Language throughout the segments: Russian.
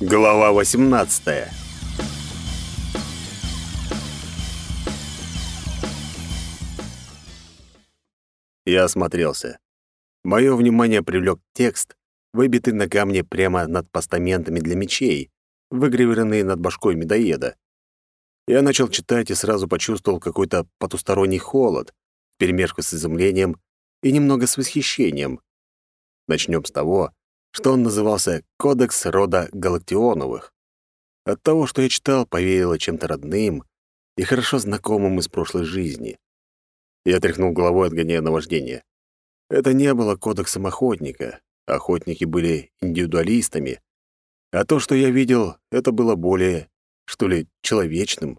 Глава 18. Я осмотрелся. Мое внимание привлек текст, выбитый на камне прямо над постаментами для мечей, выгравированный над башкой медоеда. Я начал читать и сразу почувствовал какой-то потусторонний холод, вперемешку с изумлением и немного с восхищением. Начнем с того, что он назывался «Кодекс рода Галактионовых». От того, что я читал, повеяло чем-то родным и хорошо знакомым из прошлой жизни. Я тряхнул головой, отгоняя наваждение. Это не было кодексом охотника. Охотники были индивидуалистами. А то, что я видел, это было более, что ли, человечным.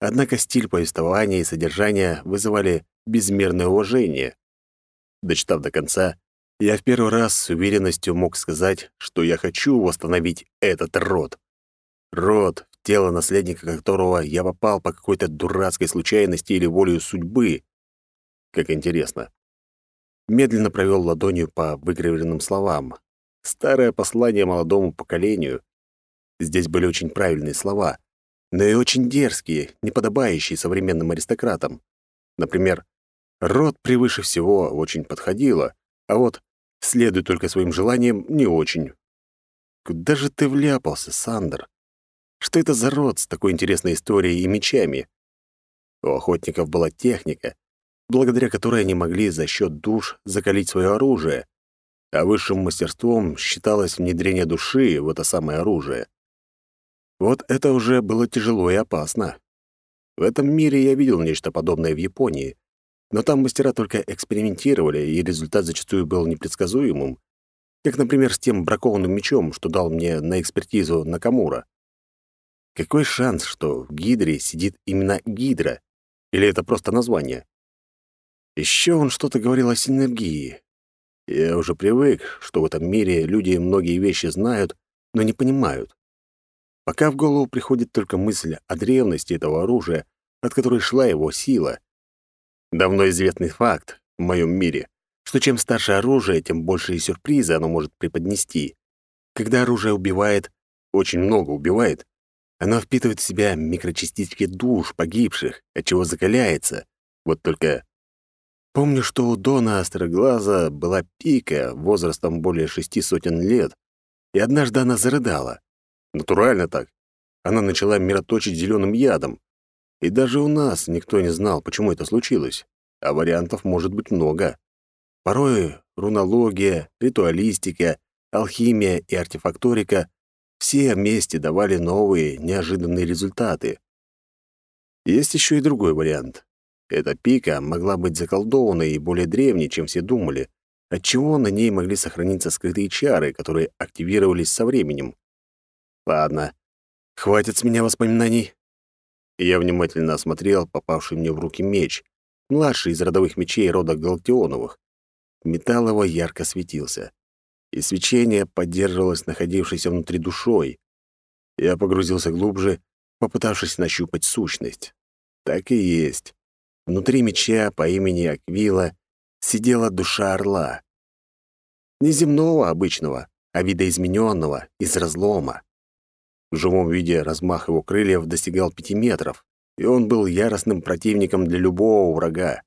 Однако стиль повествования и содержания вызывали безмерное уважение. Дочитав до конца, я в первый раз с уверенностью мог сказать, что я хочу восстановить этот род. Род, в тело наследника которого я попал по какой-то дурацкой случайности или волею судьбы. Как интересно. Медленно провел ладонью по выгравированным словам. Старое послание молодому поколению. Здесь были очень правильные слова, но и очень дерзкие, неподобающие современным аристократам. Например, «род превыше всего» очень подходило, а вот следуй только своим желаниям не очень. Куда же ты вляпался, Сандер? Что это за род с такой интересной историей и мечами? У охотников была техника, благодаря которой они могли за счет душ закалить свое оружие, а высшим мастерством считалось внедрение души в это самое оружие. Вот это уже было тяжело и опасно. В этом мире я видел нечто подобное в Японии, но там мастера только экспериментировали, и результат зачастую был непредсказуемым, как, например, с тем бракованным мечом, что дал мне на экспертизу Накамура. Какой шанс, что в Гидре сидит именно Гидра? Или это просто название? Еще он что-то говорил о синергии. Я уже привык, что в этом мире люди многие вещи знают, но не понимают. Пока в голову приходит только мысль о древности этого оружия, от которой шла его сила. Давно известный факт в моем мире, что чем старше оружие, тем больше и сюрпризы оно может преподнести. Когда оружие убивает, очень много убивает, оно впитывает в себя микрочастички душ погибших, отчего закаляется. Вот только помню, что у Дона Остроглаза была пика возрастом более шести сотен лет, и однажды она зарыдала. Натурально так. Она начала мироточить зеленым ядом, и даже у нас никто не знал, почему это случилось. А вариантов может быть много. Порой рунология, ритуалистика, алхимия и артефакторика все вместе давали новые, неожиданные результаты. Есть еще и другой вариант. Эта пика могла быть заколдованной и более древней, чем все думали, отчего на ней могли сохраниться скрытые чары, которые активировались со временем. Ладно, хватит с меня воспоминаний я внимательно осмотрел попавший мне в руки меч, младший из родовых мечей рода Галактионовых. Металл его ярко светился, и свечение поддерживалось находившейся внутри душой. Я погрузился глубже, попытавшись нащупать сущность. Так и есть. Внутри меча по имени Аквила сидела душа орла. Не земного обычного, а видоизмененного, из разлома. В живом виде размах его крыльев достигал пяти метров, и он был яростным противником для любого врага.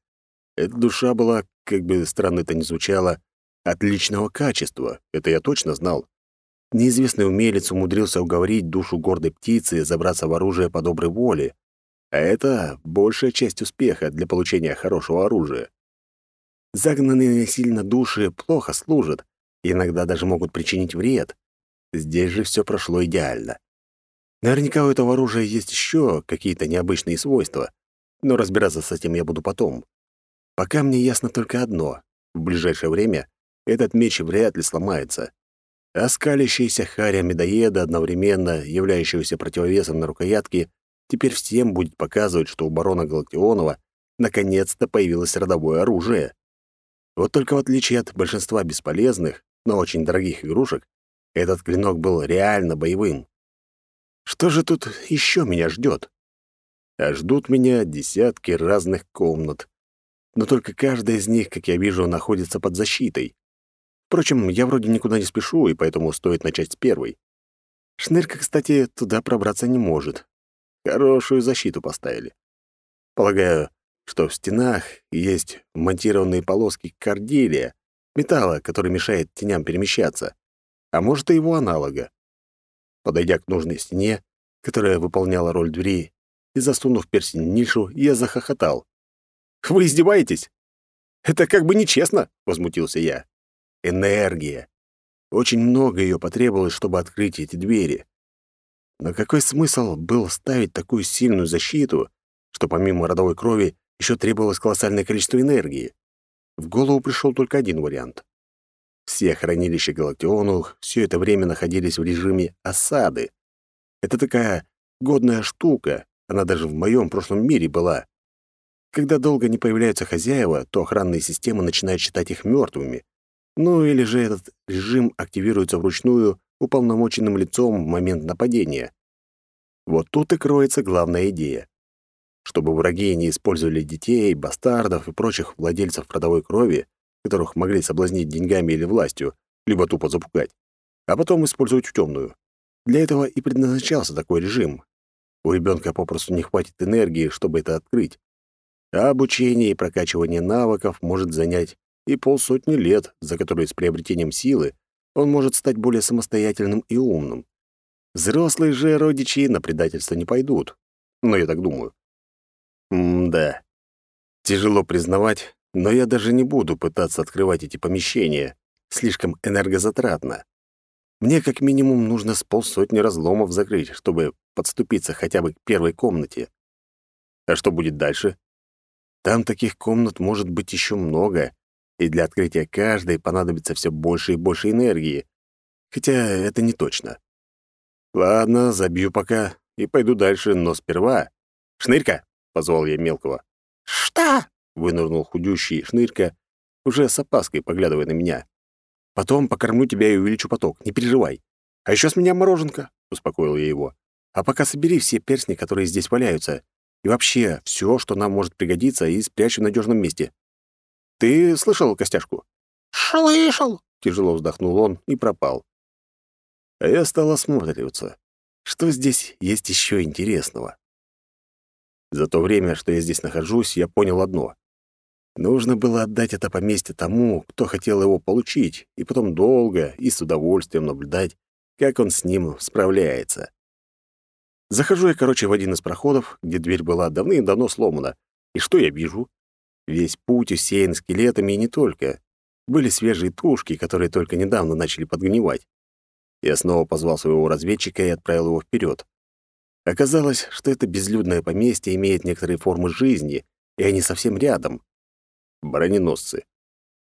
Эта душа была, как бы странно это ни звучало, отличного качества, это я точно знал. Неизвестный умелец умудрился уговорить душу гордой птицы забраться в оружие по доброй воле, а это большая часть успеха для получения хорошего оружия. Загнанные сильно души плохо служат, иногда даже могут причинить вред. Здесь же все прошло идеально. Наверняка у этого оружия есть еще какие-то необычные свойства, но разбираться с этим я буду потом. Пока мне ясно только одно. В ближайшее время этот меч вряд ли сломается. А скалящаяся харя медоеда, одновременно являющегося противовесом на рукоятке, теперь всем будет показывать, что у барона Галактионова наконец-то появилось родовое оружие. Вот только в отличие от большинства бесполезных, но очень дорогих игрушек, этот клинок был реально боевым. Что же тут еще меня ждет? А ждут меня десятки разных комнат. Но только каждая из них, как я вижу, находится под защитой. Впрочем, я вроде никуда не спешу, и поэтому стоит начать с первой. Шнырка, кстати, туда пробраться не может. Хорошую защиту поставили. Полагаю, что в стенах есть монтированные полоски кордилия, металла, который мешает теням перемещаться, а может и его аналога. Подойдя к нужной стене, которая выполняла роль двери, и засунув перстень в нишу, я захохотал. «Вы издеваетесь? Это как бы нечестно!» — возмутился я. «Энергия. Очень много ее потребовалось, чтобы открыть эти двери. Но какой смысл был ставить такую сильную защиту, что помимо родовой крови еще требовалось колоссальное количество энергии? В голову пришел только один вариант. Все хранилища Галактионов все это время находились в режиме осады. Это такая годная штука, она даже в моем прошлом мире была. Когда долго не появляются хозяева, то охранные системы начинают считать их мертвыми. Ну или же этот режим активируется вручную уполномоченным лицом в момент нападения. Вот тут и кроется главная идея. Чтобы враги не использовали детей, бастардов и прочих владельцев родовой крови, которых могли соблазнить деньгами или властью, либо тупо запугать, а потом использовать в темную. Для этого и предназначался такой режим. У ребенка попросту не хватит энергии, чтобы это открыть. А обучение и прокачивание навыков может занять и полсотни лет, за которые с приобретением силы он может стать более самостоятельным и умным. Взрослые же родичи на предательство не пойдут. Но я так думаю. М-да. Тяжело признавать, но я даже не буду пытаться открывать эти помещения. Слишком энергозатратно. Мне как минимум нужно с полсотни разломов закрыть, чтобы подступиться хотя бы к первой комнате. А что будет дальше? Там таких комнат может быть еще много, и для открытия каждой понадобится все больше и больше энергии. Хотя это не точно. Ладно, забью пока и пойду дальше, но сперва... «Шнырька!» — позвал я мелкого. «Что?» — вынырнул худющий шнырька, уже с опаской поглядывая на меня. «Потом покормлю тебя и увеличу поток, не переживай. А еще с меня мороженка», — успокоил я его. «А пока собери все перстни, которые здесь валяются, и вообще все, что нам может пригодиться, и спрячь в надежном месте. Ты слышал костяшку?» «Слышал!» — тяжело вздохнул он и пропал. А я стал осматриваться. Что здесь есть еще интересного? За то время, что я здесь нахожусь, я понял одно. Нужно было отдать это поместье тому, кто хотел его получить, и потом долго и с удовольствием наблюдать, как он с ним справляется. Захожу я, короче, в один из проходов, где дверь была давным-давно сломана, и что я вижу? Весь путь усеян скелетами и не только. Были свежие тушки, которые только недавно начали подгнивать. Я снова позвал своего разведчика и отправил его вперед. Оказалось, что это безлюдное поместье имеет некоторые формы жизни, и они совсем рядом. Броненосцы.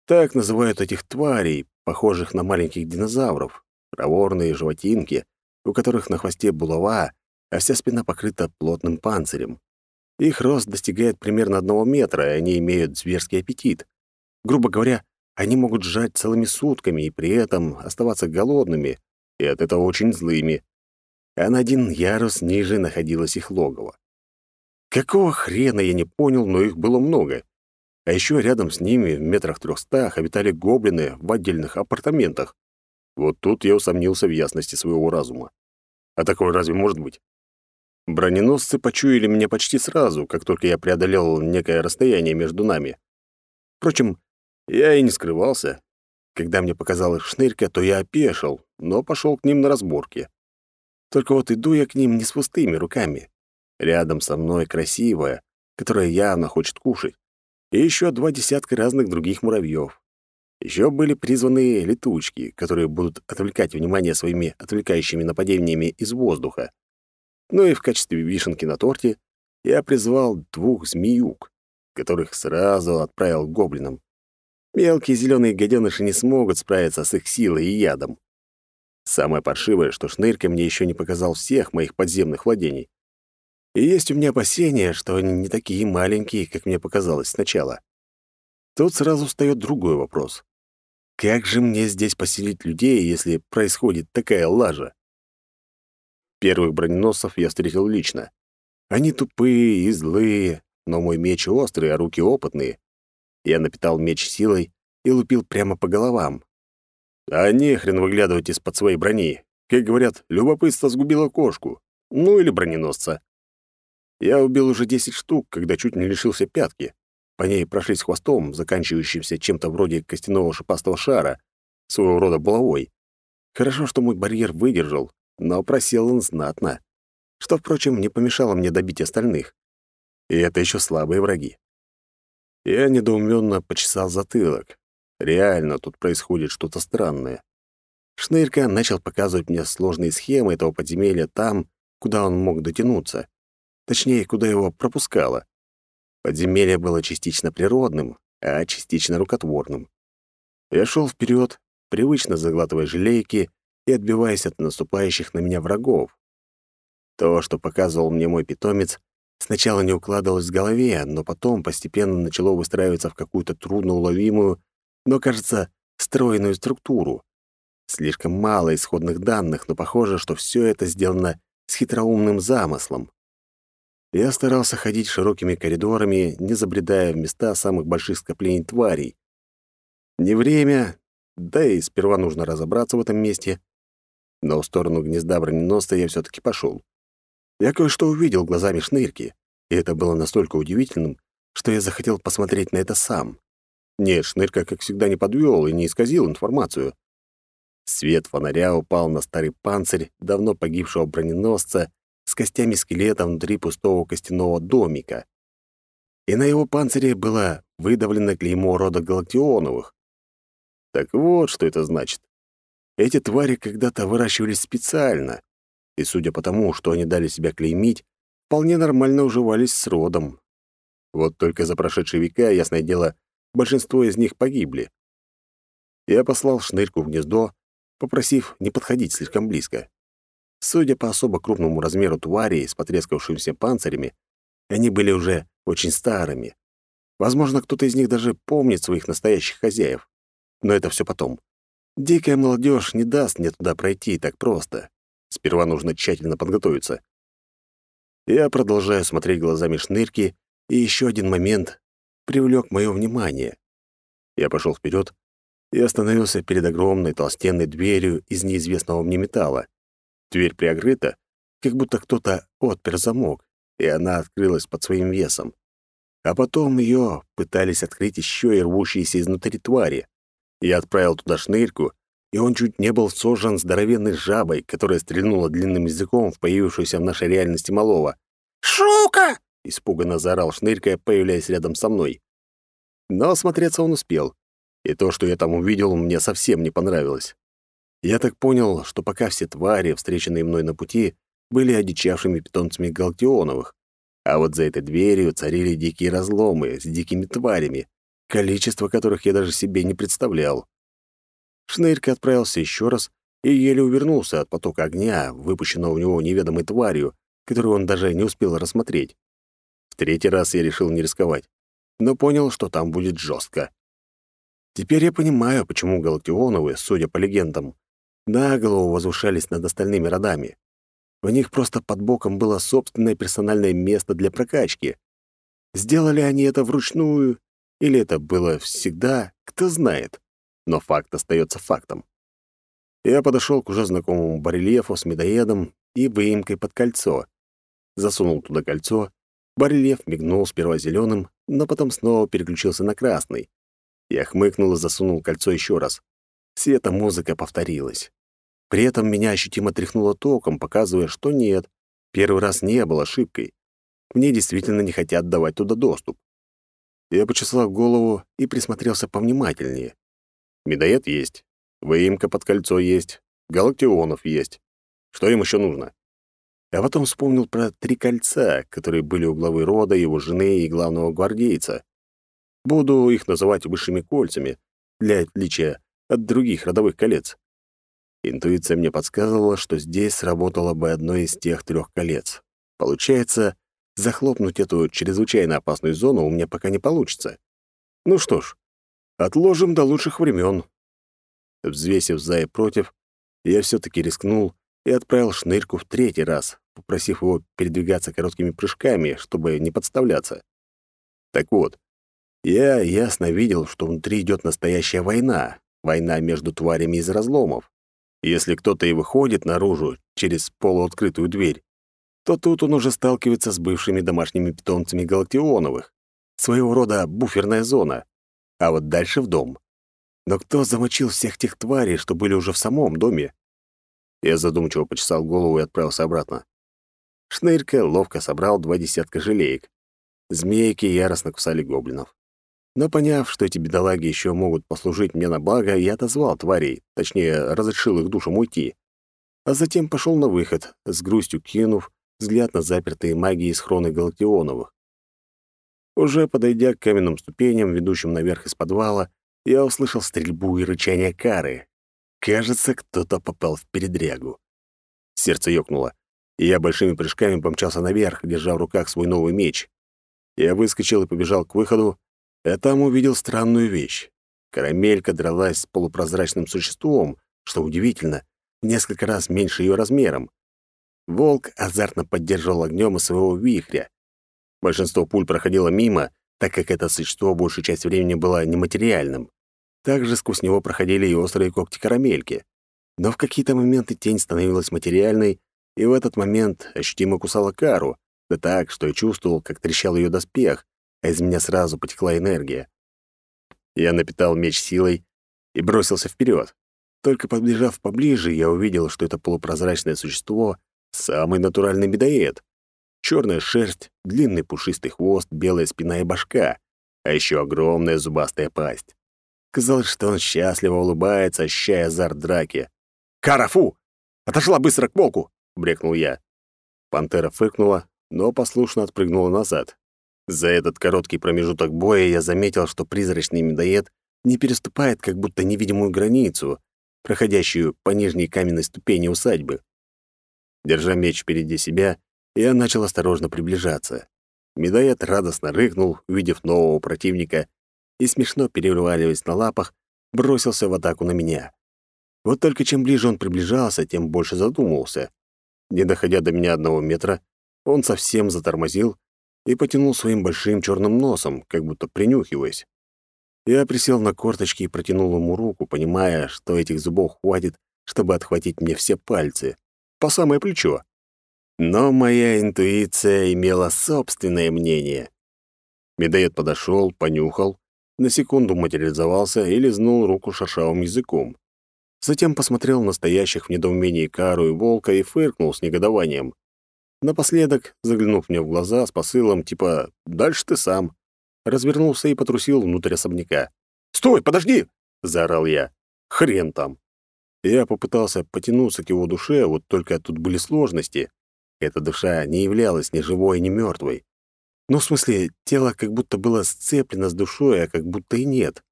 Так называют этих тварей, похожих на маленьких динозавров, проворные животинки, у которых на хвосте булава, а вся спина покрыта плотным панцирем. Их рост достигает примерно одного метра, и они имеют зверский аппетит. Грубо говоря, они могут жать целыми сутками и при этом оставаться голодными, и от этого очень злыми. А на один ярус ниже находилось их логово. Какого хрена я не понял, но их было много. А еще рядом с ними, в метрах трехстах, обитали гоблины в отдельных апартаментах. Вот тут я усомнился в ясности своего разума. А такое разве может быть? Броненосцы почуяли меня почти сразу, как только я преодолел некое расстояние между нами. Впрочем, я и не скрывался. Когда мне показалась шнырька, то я опешил, но пошел к ним на разборки. Только вот иду я к ним не с пустыми руками. Рядом со мной красивая, которая явно хочет кушать, и еще два десятка разных других муравьев. Еще были призваны летучки, которые будут отвлекать внимание своими отвлекающими нападениями из воздуха. Ну и в качестве вишенки на торте я призвал двух змеюк, которых сразу отправил гоблинам. Мелкие зеленые гаденыши не смогут справиться с их силой и ядом. Самое паршивое, что Шнырька мне еще не показал всех моих подземных владений. И есть у меня опасения, что они не такие маленькие, как мне показалось сначала. Тут сразу встает другой вопрос. Как же мне здесь поселить людей, если происходит такая лажа? Первых броненосцев я встретил лично. Они тупые и злые, но мой меч острый, а руки опытные. Я напитал меч силой и лупил прямо по головам. А не хрен выглядывать из-под своей брони. Как говорят, любопытство сгубило кошку. Ну или броненосца. Я убил уже 10 штук, когда чуть не лишился пятки. По ней прошлись хвостом, заканчивающимся чем-то вроде костяного шипастого шара, своего рода булавой. Хорошо, что мой барьер выдержал, но просел он знатно, что, впрочем, не помешало мне добить остальных. И это еще слабые враги. Я недоуменно почесал затылок. Реально, тут происходит что-то странное. Шнырька начал показывать мне сложные схемы этого подземелья там, куда он мог дотянуться. Точнее, куда его пропускало. Подземелье было частично природным, а частично рукотворным. Я шел вперед, привычно заглатывая желейки и отбиваясь от наступающих на меня врагов. То, что показывал мне мой питомец, сначала не укладывалось в голове, но потом постепенно начало выстраиваться в какую-то трудноуловимую, но, кажется, стройную структуру. Слишком мало исходных данных, но похоже, что все это сделано с хитроумным замыслом. Я старался ходить широкими коридорами, не забредая в места самых больших скоплений тварей. Не время, да и сперва нужно разобраться в этом месте. Но в сторону гнезда броненосца я все таки пошел. Я кое-что увидел глазами шнырки, и это было настолько удивительным, что я захотел посмотреть на это сам. Нет, шнырка, как всегда, не подвел и не исказил информацию. Свет фонаря упал на старый панцирь давно погибшего броненосца, с костями скелета внутри пустого костяного домика. И на его панцире было выдавлено клеймо рода Галактионовых. Так вот, что это значит. Эти твари когда-то выращивались специально, и, судя по тому, что они дали себя клеймить, вполне нормально уживались с родом. Вот только за прошедшие века, ясное дело, большинство из них погибли. Я послал шнырьку в гнездо, попросив не подходить слишком близко. Судя по особо крупному размеру тварей с потрескавшимися панцирями, они были уже очень старыми. Возможно, кто-то из них даже помнит своих настоящих хозяев. Но это все потом. Дикая молодежь не даст мне туда пройти так просто. Сперва нужно тщательно подготовиться. Я продолжаю смотреть глазами шнырки, и еще один момент привлек мое внимание. Я пошел вперед и остановился перед огромной толстенной дверью из неизвестного мне металла. Дверь приогрыта, как будто кто-то отпер замок, и она открылась под своим весом. А потом ее пытались открыть еще и рвущиеся изнутри твари. Я отправил туда шнырьку, и он чуть не был сожжен здоровенной жабой, которая стрельнула длинным языком в появившуюся в нашей реальности малого. «Шука!» — испуганно заорал шнырька, появляясь рядом со мной. Но осмотреться он успел, и то, что я там увидел, мне совсем не понравилось. Я так понял, что пока все твари, встреченные мной на пути, были одичавшими питомцами Галтионовых, а вот за этой дверью царили дикие разломы с дикими тварями, количество которых я даже себе не представлял. Шнырька отправился еще раз и еле увернулся от потока огня, выпущенного у него неведомой тварью, которую он даже не успел рассмотреть. В третий раз я решил не рисковать, но понял, что там будет жестко. Теперь я понимаю, почему Галактионовы, судя по легендам, на голову возвышались над остальными родами. У них просто под боком было собственное персональное место для прокачки. Сделали они это вручную, или это было всегда, кто знает. Но факт остается фактом. Я подошел к уже знакомому барельефу с медоедом и выемкой под кольцо. Засунул туда кольцо. Барельеф мигнул сперва зеленым, но потом снова переключился на красный. Я хмыкнул и засунул кольцо еще раз. Света-музыка повторилась. При этом меня ощутимо тряхнуло током, показывая, что нет, первый раз не был ошибкой. Мне действительно не хотят давать туда доступ. Я почесал голову и присмотрелся повнимательнее. Медоед есть, выемка под кольцо есть, галактионов есть. Что им еще нужно? А потом вспомнил про три кольца, которые были у главы рода, его жены и главного гвардейца. Буду их называть высшими кольцами, для отличия от других родовых колец. Интуиция мне подсказывала, что здесь сработало бы одно из тех трех колец. Получается, захлопнуть эту чрезвычайно опасную зону у меня пока не получится. Ну что ж, отложим до лучших времен. Взвесив за и против, я все таки рискнул и отправил шнырьку в третий раз, попросив его передвигаться короткими прыжками, чтобы не подставляться. Так вот, я ясно видел, что внутри идет настоящая война, Война между тварями из разломов. Если кто-то и выходит наружу через полуоткрытую дверь, то тут он уже сталкивается с бывшими домашними питомцами галактионовых. Своего рода буферная зона. А вот дальше в дом. Но кто замочил всех тех тварей, что были уже в самом доме? Я задумчиво почесал голову и отправился обратно. Шнырька ловко собрал два десятка желеек. Змейки яростно кусали гоблинов. Но поняв, что эти бедолаги еще могут послужить мне на благо, я отозвал тварей, точнее, разрешил их душам уйти. А затем пошел на выход, с грустью кинув взгляд на запертые магии схроны Галактионовых. Уже подойдя к каменным ступеням, ведущим наверх из подвала, я услышал стрельбу и рычание кары. Кажется, кто-то попал в передрягу. Сердце ёкнуло, и я большими прыжками помчался наверх, держа в руках свой новый меч. Я выскочил и побежал к выходу, а там увидел странную вещь. Карамелька дралась с полупрозрачным существом, что удивительно, несколько раз меньше ее размером. Волк азартно поддерживал огнем из своего вихря. Большинство пуль проходило мимо, так как это существо большую часть времени было нематериальным. Также сквозь него проходили и острые когти карамельки. Но в какие-то моменты тень становилась материальной, и в этот момент ощутимо кусала кару, да так, что я чувствовал, как трещал ее доспех, а из меня сразу потекла энергия. Я напитал меч силой и бросился вперед. Только подбежав поближе, я увидел, что это полупрозрачное существо — самый натуральный медоед. Черная шерсть, длинный пушистый хвост, белая спина и башка, а еще огромная зубастая пасть. Казалось, что он счастливо улыбается, ощущая азарт драки. «Кара, фу! Отошла быстро к волку!» — брекнул я. Пантера фыркнула, но послушно отпрыгнула назад. За этот короткий промежуток боя я заметил, что призрачный медоед не переступает как будто невидимую границу, проходящую по нижней каменной ступени усадьбы. Держа меч впереди себя, я начал осторожно приближаться. Медоед радостно рыкнул, увидев нового противника, и, смешно переваливаясь на лапах, бросился в атаку на меня. Вот только чем ближе он приближался, тем больше задумывался. Не доходя до меня одного метра, он совсем затормозил и потянул своим большим черным носом, как будто принюхиваясь. Я присел на корточки и протянул ему руку, понимая, что этих зубов хватит, чтобы отхватить мне все пальцы, по самое плечо. Но моя интуиция имела собственное мнение. Медоед подошел, понюхал, на секунду материализовался и лизнул руку шершавым языком. Затем посмотрел на стоящих в недоумении Кару и Волка и фыркнул с негодованием. Напоследок, заглянув мне в глаза с посылом типа «Дальше ты сам», развернулся и потрусил внутрь особняка. «Стой, подожди!» — заорал я. «Хрен там!» Я попытался потянуться к его душе, вот только тут были сложности. Эта душа не являлась ни живой, ни мертвой. Ну, в смысле, тело как будто было сцеплено с душой, а как будто и нет.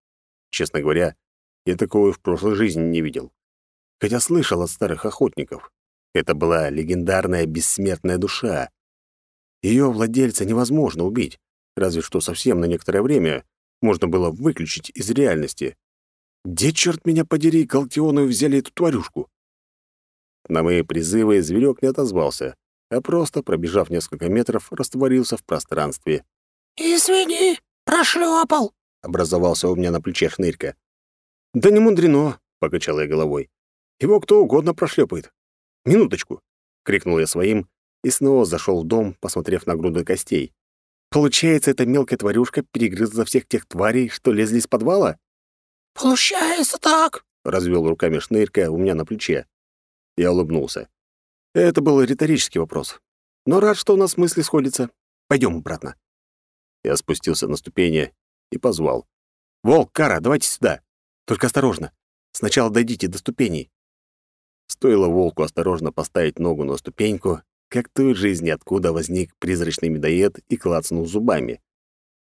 Честно говоря, я такого в прошлой жизни не видел. Хотя слышал от старых охотников. Это была легендарная бессмертная душа. Ее владельца невозможно убить, разве что совсем на некоторое время можно было выключить из реальности. Где, черт меня подери, Галтиону взяли эту тварюшку? На мои призывы зверек не отозвался, а просто, пробежав несколько метров, растворился в пространстве. «Извини, прошлепал», — образовался у меня на плече шнырька. «Да не мудрено», — покачал я головой. «Его кто угодно прошлепает. Минуточку», — крикнул я своим и снова зашел в дом, посмотрев на груды костей. «Получается, эта мелкая тварюшка перегрызла всех тех тварей, что лезли из подвала?» «Получается так», — развел руками шнырька у меня на плече. Я улыбнулся. Это был риторический вопрос. Но рад, что у нас мысли сходятся. Пойдем обратно. Я спустился на ступени и позвал. «Волк, Кара, давайте сюда. Только осторожно. Сначала дойдите до ступеней». Стоило волку осторожно поставить ногу на ступеньку, как той жизни откуда возник призрачный медоед и клацнул зубами.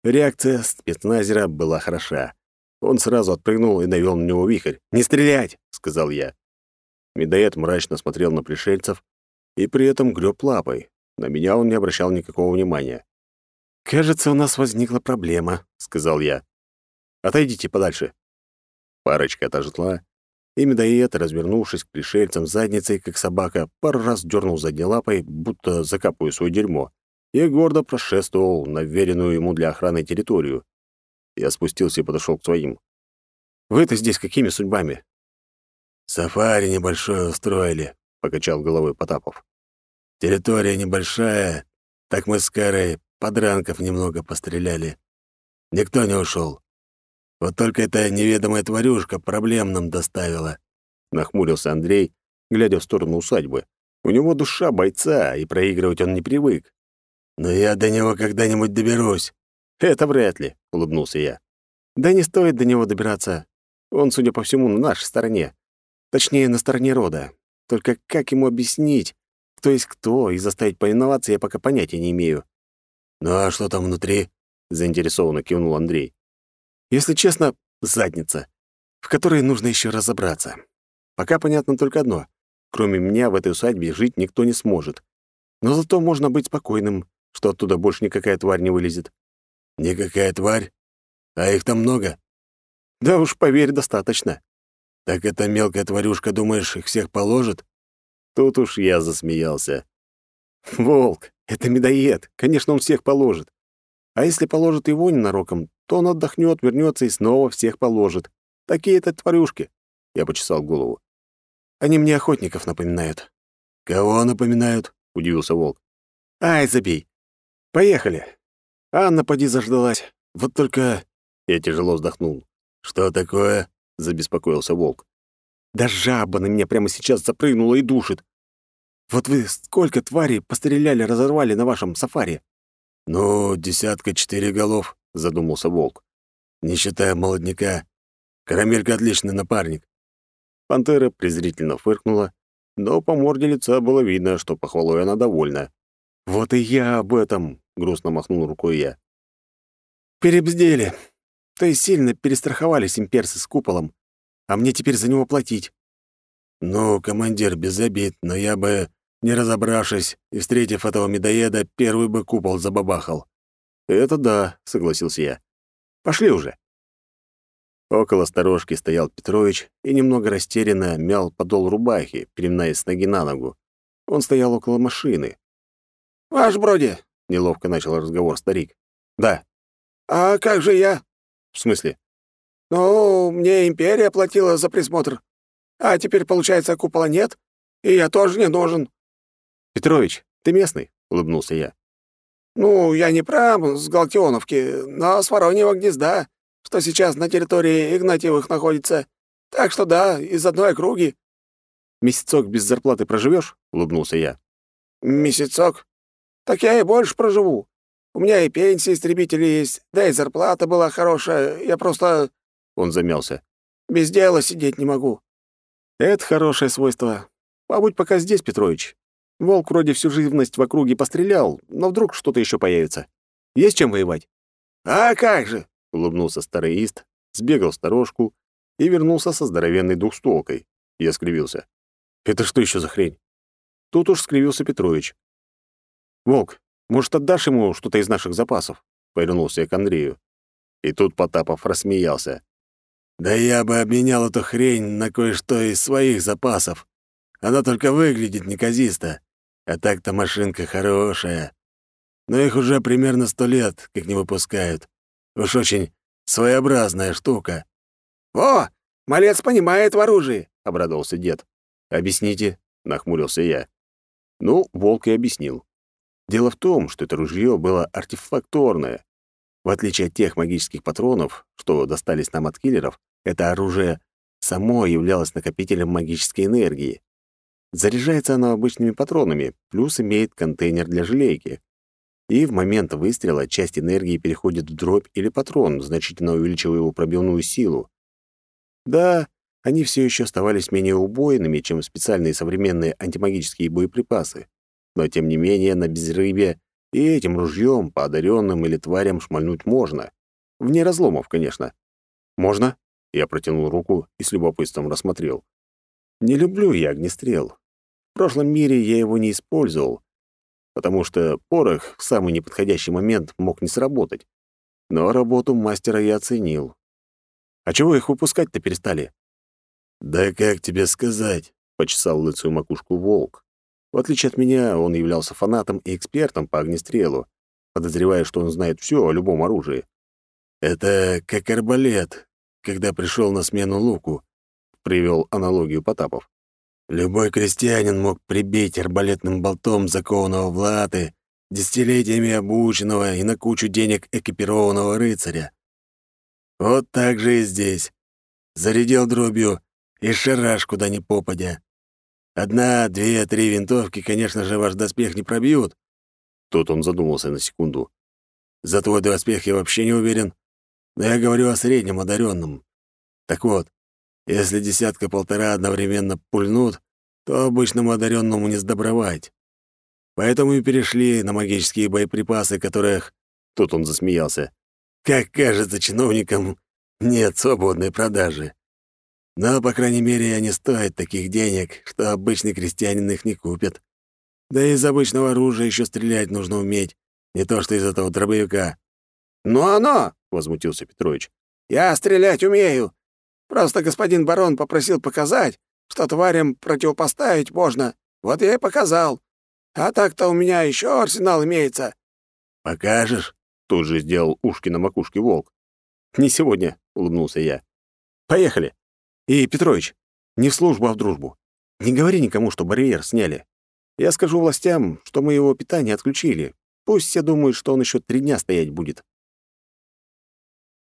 Реакция спецназера была хороша. Он сразу отпрыгнул и навел на него вихрь. «Не стрелять!» — сказал я. Медоед мрачно смотрел на пришельцев и при этом греб лапой. На меня он не обращал никакого внимания. «Кажется, у нас возникла проблема», — сказал я. «Отойдите подальше». Парочка отожгла, и медоед, развернувшись к пришельцам задницей, как собака, пару раз дернул задней лапой, будто закапывая свое дерьмо, и гордо прошествовал на веренную ему для охраны территорию. Я спустился и подошел к своим. «Вы-то здесь какими судьбами?» «Сафари небольшое устроили», — покачал головой Потапов. «Территория небольшая, так мы с Карой подранков немного постреляли. Никто не ушел. Вот только эта неведомая тварюшка проблем нам доставила», — нахмурился Андрей, глядя в сторону усадьбы. У него душа бойца, и проигрывать он не привык. «Но я до него когда-нибудь доберусь». «Это вряд ли», — улыбнулся я. «Да не стоит до него добираться. Он, судя по всему, на нашей стороне. Точнее, на стороне рода. Только как ему объяснить, кто есть кто, и заставить повиноваться, я пока понятия не имею». «Ну а что там внутри?» — заинтересованно кивнул Андрей. «Если честно, задница, в которой нужно еще разобраться. Пока понятно только одно. Кроме меня в этой усадьбе жить никто не сможет. Но зато можно быть спокойным, что оттуда больше никакая тварь не вылезет. Никакая тварь? А их там много? Да уж, поверь, достаточно. Так эта мелкая тварюшка, думаешь, их всех положит? Тут уж я засмеялся. Волк, это медоед. Конечно, он всех положит. А если положит его ненароком, то он отдохнет, вернется и снова всех положит. Такие это тварюшки. Я почесал голову. Они мне охотников напоминают. Кого напоминают? удивился волк. Ай, забей. Поехали. Анна поди заждалась. Вот только я тяжело вздохнул. Что такое? забеспокоился волк. Да жаба на меня прямо сейчас запрыгнула и душит. Вот вы сколько тварей постреляли, разорвали на вашем сафари? Ну, десятка четыре голов, задумался волк. Не считая молодняка. Карамелька отличный напарник. Пантера презрительно фыркнула, но по морде лица было видно, что похвалой она довольна. «Вот и я об этом!» — грустно махнул рукой я. «Перебздели. То есть сильно перестраховались имперцы с куполом, а мне теперь за него платить». «Ну, командир, без обид, но я бы, не разобравшись и встретив этого медоеда, первый бы купол забабахал». «Это да», — согласился я. «Пошли уже». Около сторожки стоял Петрович и немного растерянно мял подол рубахи, переминаясь с ноги на ногу. Он стоял около машины. «Ваш Броди!» — неловко начал разговор старик. «Да». «А как же я?» «В смысле?» «Ну, мне империя платила за присмотр. А теперь, получается, купола нет, и я тоже не нужен». «Петрович, ты местный?» — улыбнулся я. «Ну, я не прям с Галтионовки, но с Вороньего гнезда что сейчас на территории Игнатьевых находится. Так что да, из одной округи». «Месяцок без зарплаты проживешь? улыбнулся я. «Месяцок? Так я и больше проживу. У меня и пенсия истребители есть, да и зарплата была хорошая. Я просто...» Он замялся. «Без дела сидеть не могу». «Это хорошее свойство. Побудь пока здесь, Петрович. Волк вроде всю живность в округе пострелял, но вдруг что-то еще появится. Есть чем воевать?» «А как же! улыбнулся старый ист, сбегал в сторожку и вернулся со здоровенной двухстволкой. Я скривился. «Это что еще за хрень?» Тут уж скривился Петрович. «Волк, может, отдашь ему что-то из наших запасов?» Повернулся я к Андрею. И тут Потапов рассмеялся. «Да я бы обменял эту хрень на кое-что из своих запасов. Она только выглядит неказисто, а так-то машинка хорошая. Но их уже примерно сто лет, как не выпускают. Уж очень своеобразная штука». «О, малец понимает в оружии», — обрадовался дед. «Объясните», — нахмурился я. Ну, волк и объяснил. Дело в том, что это ружье было артефакторное. В отличие от тех магических патронов, что достались нам от киллеров, это оружие само являлось накопителем магической энергии. Заряжается оно обычными патронами, плюс имеет контейнер для желейки и в момент выстрела часть энергии переходит в дробь или патрон, значительно увеличивая его пробивную силу. Да, они все еще оставались менее убойными, чем специальные современные антимагические боеприпасы, но тем не менее на безрыбье и этим ружьем по одаренным или тварям шмальнуть можно. Вне разломов, конечно. «Можно?» — я протянул руку и с любопытством рассмотрел. «Не люблю я огнестрел. В прошлом мире я его не использовал, потому что порох в самый неподходящий момент мог не сработать. Но работу мастера я оценил. А чего их выпускать-то перестали? «Да как тебе сказать?» — почесал лысую макушку волк. В отличие от меня, он являлся фанатом и экспертом по огнестрелу, подозревая, что он знает все о любом оружии. «Это как арбалет, когда пришел на смену луку. Привел аналогию Потапов. Любой крестьянин мог прибить арбалетным болтом закованного в латы, десятилетиями обученного и на кучу денег экипированного рыцаря. Вот так же и здесь. Зарядил дробью и шараш куда ни попадя. Одна, две, три винтовки, конечно же, ваш доспех не пробьют. Тут он задумался на секунду. За твой доспех я вообще не уверен. Но я говорю о среднем одаренном. Так вот, если десятка-полтора одновременно пульнут, то обычному одаренному не сдобровать. Поэтому и перешли на магические боеприпасы, которых...» Тут он засмеялся. «Как кажется чиновникам, нет свободной продажи. Но, по крайней мере, они стоят таких денег, что обычный крестьянин их не купит. Да и из обычного оружия еще стрелять нужно уметь, не то что из этого дробовика». «Ну оно!» — возмутился Петрович. «Я стрелять умею. Просто господин барон попросил показать, что тварям противопоставить можно. Вот я и показал. А так-то у меня еще арсенал имеется». «Покажешь?» — тут же сделал ушки на макушке волк. «Не сегодня», — улыбнулся я. «Поехали. И, Петрович, не в службу, а в дружбу. Не говори никому, что барьер сняли. Я скажу властям, что мы его питание отключили. Пусть все думают, что он еще три дня стоять будет».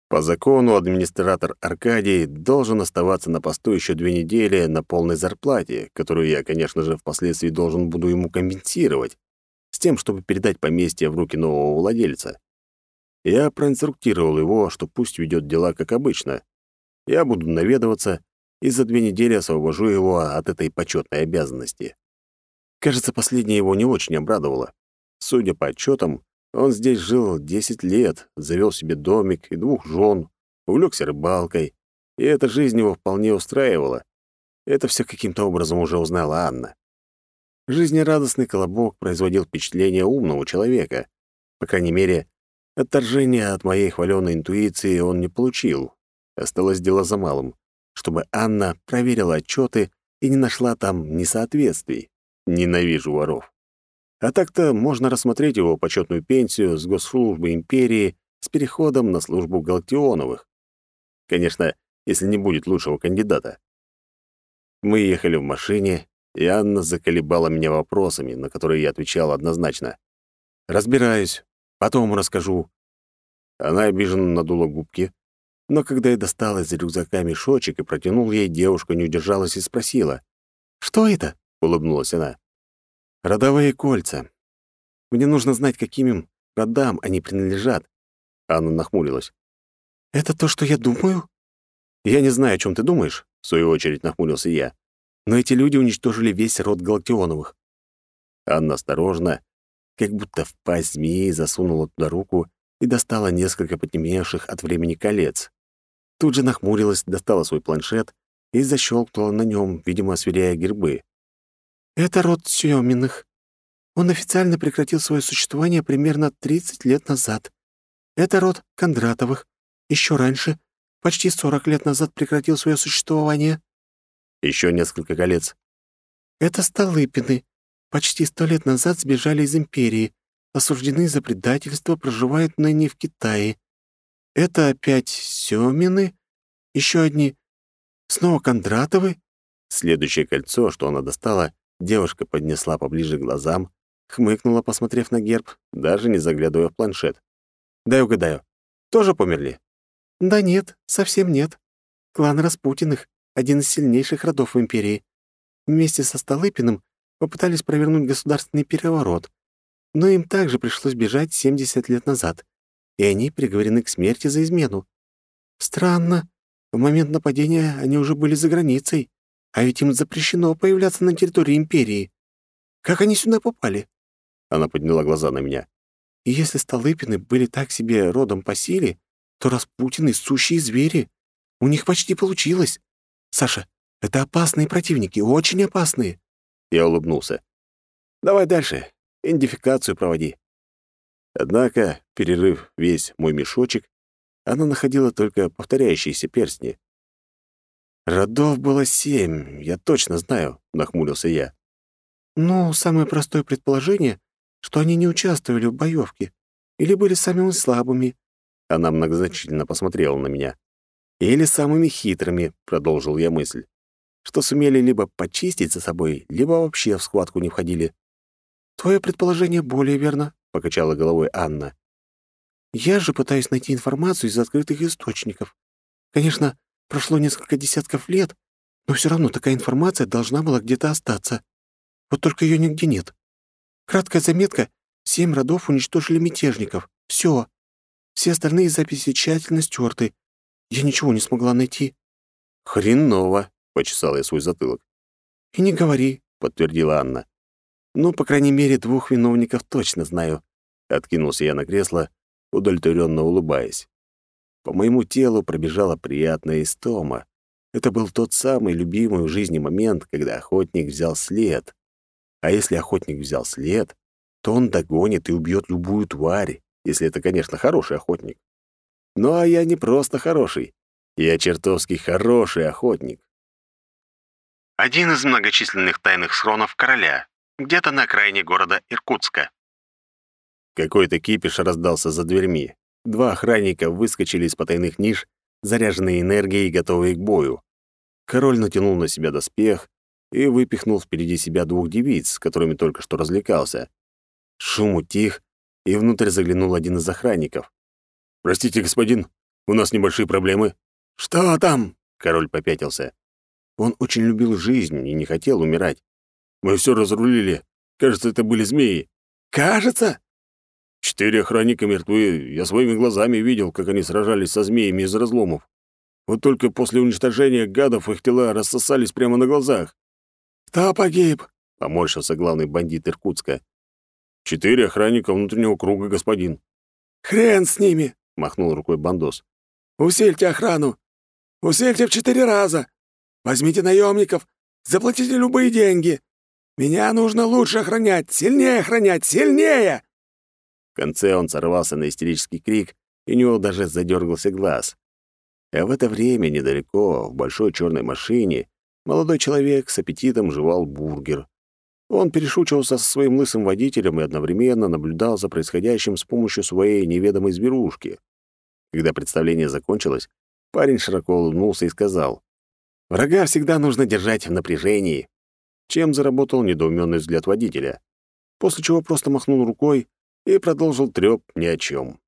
По закону администратор Аркадий должен оставаться на посту еще две недели на полной зарплате, которую я, конечно же, впоследствии должен буду ему компенсировать, с тем, чтобы передать поместье в руки нового владельца. Я проинструктировал его, что пусть ведет дела как обычно. Я буду наведываться и за две недели освобожу его от этой почетной обязанности. Кажется, последнее его не очень обрадовало. Судя по отчетам, он здесь жил 10 лет, завел себе домик и двух жен, увлекся рыбалкой, и эта жизнь его вполне устраивала. Это все каким-то образом уже узнала Анна. Жизнерадостный колобок производил впечатление умного человека. По крайней мере, отторжения от моей хваленой интуиции он не получил. Осталось дело за малым, чтобы Анна проверила отчеты и не нашла там несоответствий. Ненавижу воров. А так-то можно рассмотреть его почетную пенсию с госслужбы империи с переходом на службу Галактионовых. Конечно, если не будет лучшего кандидата. Мы ехали в машине, и Анна заколебала меня вопросами, на которые я отвечал однозначно. «Разбираюсь, потом расскажу». Она обиженно надула губки, но когда я достал из рюкзака мешочек и протянул ей, девушка не удержалась и спросила. «Что это?» — улыбнулась она. Родовые кольца. Мне нужно знать, каким родам они принадлежат. Анна нахмурилась. Это то, что я думаю? Я не знаю, о чем ты думаешь, в свою очередь нахмурился я. Но эти люди уничтожили весь род Галактионовых. Анна осторожно, как будто в пасть змеи, засунула туда руку и достала несколько потемневших от времени колец. Тут же нахмурилась, достала свой планшет и защелкнула на нем, видимо, сверяя гербы. Это род Сёминых. Он официально прекратил свое существование примерно 30 лет назад. Это род Кондратовых. Еще раньше, почти 40 лет назад, прекратил свое существование. Еще несколько колец. Это Столыпины. Почти сто лет назад сбежали из империи, осуждены за предательство, проживают ныне в Китае. Это опять Сёмины, еще одни снова Кондратовы. Следующее кольцо, что она достала, Девушка поднесла поближе к глазам, хмыкнула, посмотрев на герб, даже не заглядывая в планшет. «Дай угадаю. Тоже померли?» «Да нет, совсем нет. Клан Распутиных — один из сильнейших родов в империи. Вместе со Столыпиным попытались провернуть государственный переворот, но им также пришлось бежать 70 лет назад, и они приговорены к смерти за измену. Странно. В момент нападения они уже были за границей. А ведь им запрещено появляться на территории Империи. Как они сюда попали?» Она подняла глаза на меня. «И если Столыпины были так себе родом по силе, то Распутины — сущие звери. У них почти получилось. Саша, это опасные противники, очень опасные». Я улыбнулся. «Давай дальше. Идентификацию проводи». Однако, перерыв весь мой мешочек, она находила только повторяющиеся перстни. «Родов было семь, я точно знаю», — нахмурился я. «Ну, самое простое предположение, что они не участвовали в боевке или были самыми слабыми». Она многозначительно посмотрела на меня. «Или самыми хитрыми», — продолжил я мысль. что сумели либо почистить за собой, либо вообще в схватку не входили. «Твое предположение более верно», — покачала головой Анна. «Я же пытаюсь найти информацию из открытых источников. Конечно, прошло несколько десятков лет, но все равно такая информация должна была где-то остаться. Вот только ее нигде нет. Краткая заметка — семь родов уничтожили мятежников. Все. Все остальные записи тщательно стерты. Я ничего не смогла найти». «Хреново», — почесал я свой затылок. «И не говори», — подтвердила Анна. Ну, по крайней мере, двух виновников точно знаю. Откинулся я на кресло, удовлетворенно улыбаясь. По моему телу пробежала приятная истома. Это был тот самый любимый в жизни момент, когда охотник взял след. А если охотник взял след, то он догонит и убьет любую тварь, если это, конечно, хороший охотник. Ну а я не просто хороший. Я чертовски хороший охотник. Один из многочисленных тайных схронов короля где-то на окраине города Иркутска. Какой-то кипиш раздался за дверьми. Два охранника выскочили из потайных ниш, заряженные энергией и готовые к бою. Король натянул на себя доспех и выпихнул впереди себя двух девиц, с которыми только что развлекался. Шум утих, и внутрь заглянул один из охранников. «Простите, господин, у нас небольшие проблемы». «Что там?» — король попятился. Он очень любил жизнь и не хотел умирать. Мы все разрулили. Кажется, это были змеи». «Кажется?» Четыре охранника мертвы. Я своими глазами видел, как они сражались со змеями из разломов. Вот только после уничтожения гадов их тела рассосались прямо на глазах. «Кто погиб?» — поморщился главный бандит Иркутска. «Четыре охранника внутреннего круга, господин». «Хрен с ними!» — махнул рукой бандос. «Усильте охрану! Усильте в четыре раза! Возьмите наемников, заплатите любые деньги! Меня нужно лучше охранять, сильнее охранять, сильнее!» Конце он сорвался на истерический крик, и у него даже задергался глаз. А в это время недалеко, в большой черной машине, молодой человек с аппетитом жевал бургер. Он перешучивался со своим лысым водителем и одновременно наблюдал за происходящим с помощью своей неведомой зверушки. Когда представление закончилось, парень широко улыбнулся и сказал, «Врага всегда нужно держать в напряжении чем заработал недоуменный взгляд водителя, после чего просто махнул рукой и продолжил трёп ни о чем.